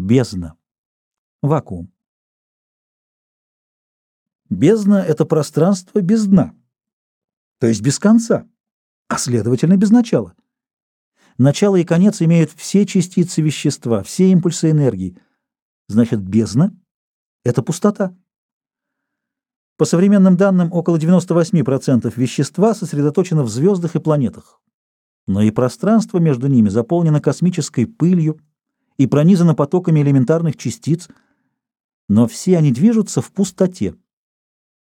Бездна. Вакуум. Бездна — это пространство без дна, то есть без конца, а следовательно без начала. Начало и конец имеют все частицы вещества, все импульсы энергии. Значит, бездна — это пустота. По современным данным, около 98% вещества сосредоточено в звездах и планетах. Но и пространство между ними заполнено космической пылью и пронизано потоками элементарных частиц, но все они движутся в пустоте.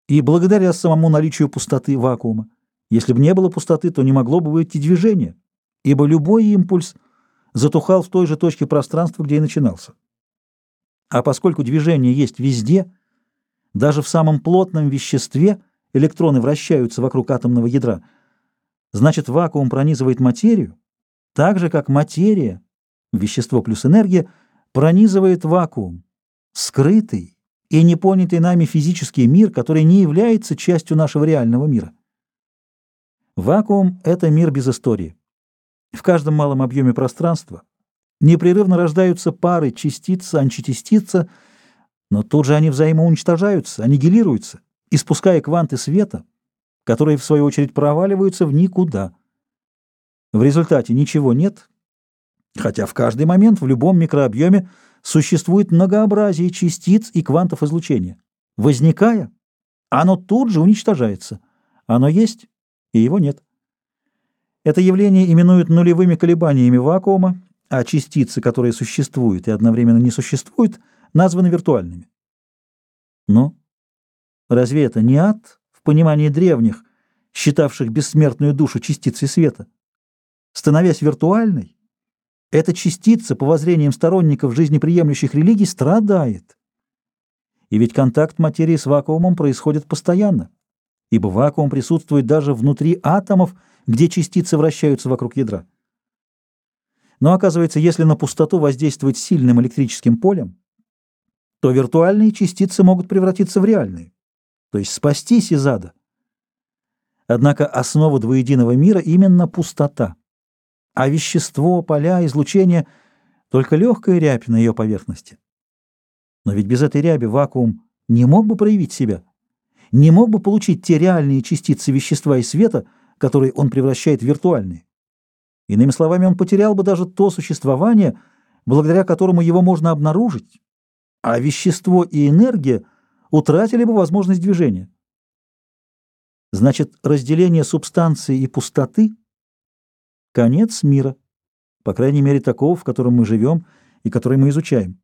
И благодаря самому наличию пустоты вакуума, если бы не было пустоты, то не могло бы выйти движение, ибо любой импульс затухал в той же точке пространства, где и начинался. А поскольку движение есть везде, даже в самом плотном веществе электроны вращаются вокруг атомного ядра – Значит, вакуум пронизывает материю, так же, как материя, вещество плюс энергия, пронизывает вакуум, скрытый и непонятый нами физический мир, который не является частью нашего реального мира. Вакуум — это мир без истории. В каждом малом объеме пространства непрерывно рождаются пары частица, античастица, но тут же они взаимоуничтожаются, аннигилируются, испуская кванты света — которые, в свою очередь, проваливаются в никуда. В результате ничего нет, хотя в каждый момент в любом микрообъеме существует многообразие частиц и квантов излучения. Возникая, оно тут же уничтожается. Оно есть, и его нет. Это явление именуют нулевыми колебаниями вакуума, а частицы, которые существуют и одновременно не существуют, названы виртуальными. Но разве это не ад? в понимании древних, считавших бессмертную душу частицей света. Становясь виртуальной, эта частица, по воззрениям сторонников жизнеприемлющих религий, страдает. И ведь контакт материи с вакуумом происходит постоянно, ибо вакуум присутствует даже внутри атомов, где частицы вращаются вокруг ядра. Но оказывается, если на пустоту воздействовать сильным электрическим полем, то виртуальные частицы могут превратиться в реальные то есть спастись из ада. Однако основа двуединого мира именно пустота, а вещество, поля, излучение — только легкая рябь на ее поверхности. Но ведь без этой ряби вакуум не мог бы проявить себя, не мог бы получить те реальные частицы вещества и света, которые он превращает в виртуальные. Иными словами, он потерял бы даже то существование, благодаря которому его можно обнаружить, а вещество и энергия — утратили бы возможность движения. Значит, разделение субстанции и пустоты — конец мира, по крайней мере такого, в котором мы живем и который мы изучаем.